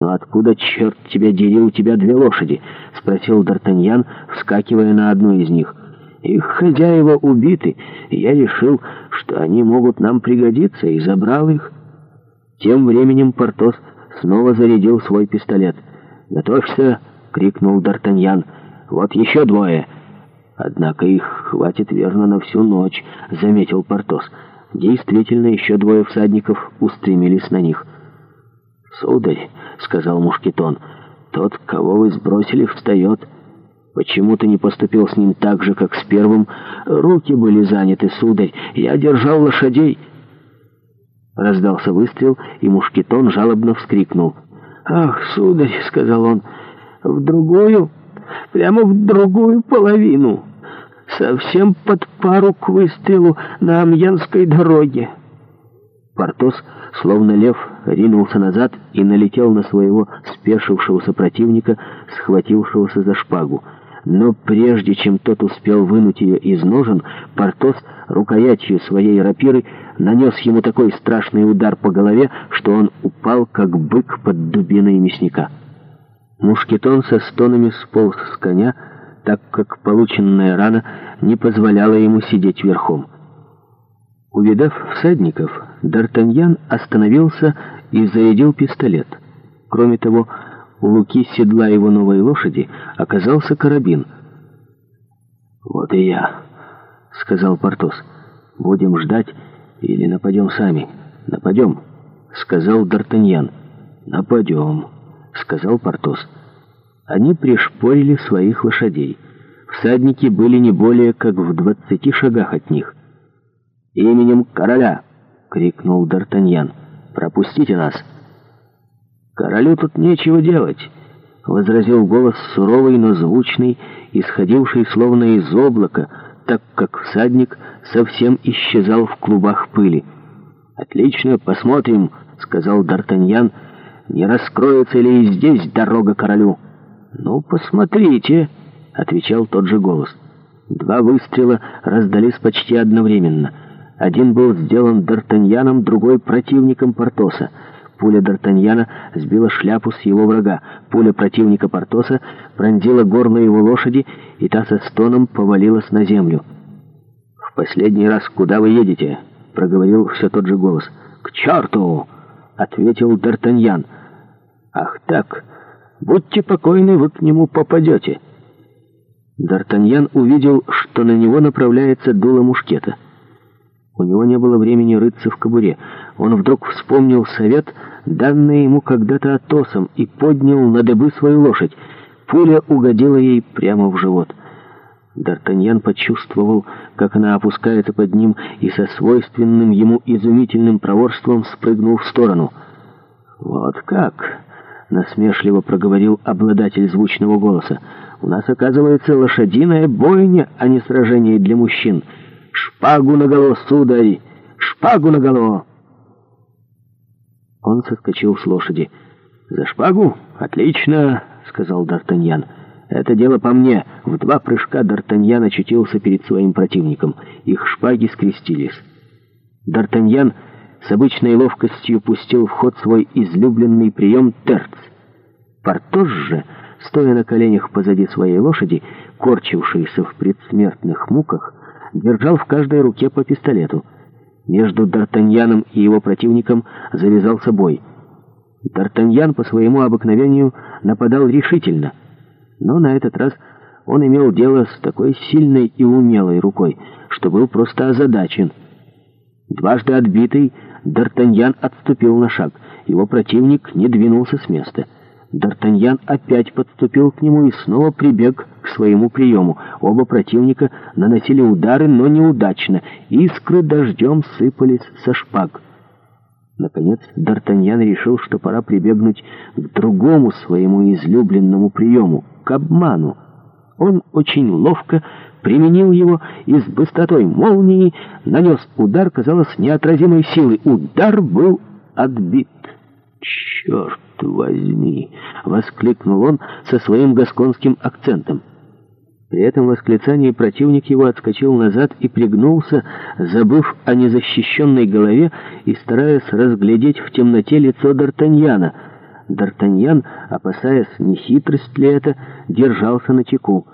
«Но откуда, черт тебя дери, у тебя две лошади?» — спросил Д'Артаньян, вскакивая на одну из них. «Их хозяева убиты, я решил, что они могут нам пригодиться, и забрал их». Тем временем Портос снова зарядил свой пистолет. «Готовься!» — крикнул Д'Артаньян. «Вот еще двое!» «Однако их хватит верно на всю ночь», — заметил Портос. «Действительно, еще двое всадников устремились на них». «Сударь!» — сказал Мушкетон. «Тот, кого вы сбросили, встает. Почему ты не поступил с ним так же, как с первым? Руки были заняты, сударь. Я держал лошадей». Раздался выстрел, и Мушкетон жалобно вскрикнул. «Ах, сударь!» — сказал он. «В другую, прямо в другую половину, совсем под пару к выстрелу на Амьянской дороге». Портос, словно лев, ринулся назад и налетел на своего спешившегося противника, схватившегося за шпагу. Но прежде чем тот успел вынуть ее из ножен, Портос рукоятью своей рапиры нанес ему такой страшный удар по голове, что он упал, как бык под дубиной мясника. Мушкетон со стонами сполз с коня, так как полученная рана не позволяла ему сидеть верхом. Увидав всадников, Д'Артаньян остановился и зарядил пистолет. Кроме того, у луки седла его новой лошади оказался карабин. «Вот и я», — сказал Портос. «Будем ждать или нападем сами?» «Нападем», — сказал Д'Артаньян. «Нападем», — сказал Портос. Они пришпорили своих лошадей. Всадники были не более как в двадцати шагах от них именем короля!» — крикнул Д'Артаньян. «Пропустите нас!» «Королю тут нечего делать!» — возразил голос суровый, но звучный, исходивший словно из облака, так как всадник совсем исчезал в клубах пыли. «Отлично, посмотрим!» — сказал Д'Артаньян. «Не раскроется ли и здесь дорога королю?» «Ну, посмотрите!» — отвечал тот же голос. Два выстрела раздались почти одновременно — один был сделан Д'Артаньяном, другой — противником Портоса. Пуля Д'Артаньяна сбила шляпу с его врага. Пуля противника Портоса пронзила горло его лошади, и та со стоном повалилась на землю. «В последний раз куда вы едете?» — проговорил все тот же голос. «К черту!» — ответил Д'Артаньян. «Ах так! Будьте покойны, вы к нему попадете!» Д'Артаньян увидел, что на него направляется дуло мушкета — у него не было времени рыться в кобуре. Он вдруг вспомнил совет, данный ему когда-то Атосом, и поднял на добы свою лошадь. Пуля угодила ей прямо в живот. Д'Артаньян почувствовал, как она опускается под ним, и со свойственным ему изумительным проворством спрыгнул в сторону. «Вот как!» — насмешливо проговорил обладатель звучного голоса. «У нас, оказывается, лошадиная бойня, а не сражение для мужчин». «Шпагу на голову, сударь! Шпагу на голову!» Он соскочил с лошади. «За шпагу? Отлично!» — сказал Д'Артаньян. «Это дело по мне!» В два прыжка Д'Артаньян очутился перед своим противником. Их шпаги скрестились. Д'Артаньян с обычной ловкостью пустил в ход свой излюбленный прием терц. Портос же, стоя на коленях позади своей лошади, корчившийся в предсмертных муках, держал в каждой руке по пистолету. Между Д'Артаньяном и его противником завязался бой. Д'Артаньян по своему обыкновению нападал решительно, но на этот раз он имел дело с такой сильной и умелой рукой, что был просто озадачен. Дважды отбитый, Д'Артаньян отступил на шаг, его противник не двинулся с места — Д'Артаньян опять подступил к нему и снова прибег к своему приему. Оба противника наносили удары, но неудачно. Искры дождем сыпались со шпаг. Наконец Д'Артаньян решил, что пора прибегнуть к другому своему излюбленному приему — к обману. Он очень ловко применил его и с быстротой молнии нанес удар, казалось, неотразимой силы. Удар был отбит. Черт! черт возьми!» — воскликнул он со своим гасконским акцентом. При этом восклицании противник его отскочил назад и пригнулся, забыв о незащищенной голове и стараясь разглядеть в темноте лицо Д'Артаньяна. Д'Артаньян, опасаясь, не хитрость ли это, держался на чеку.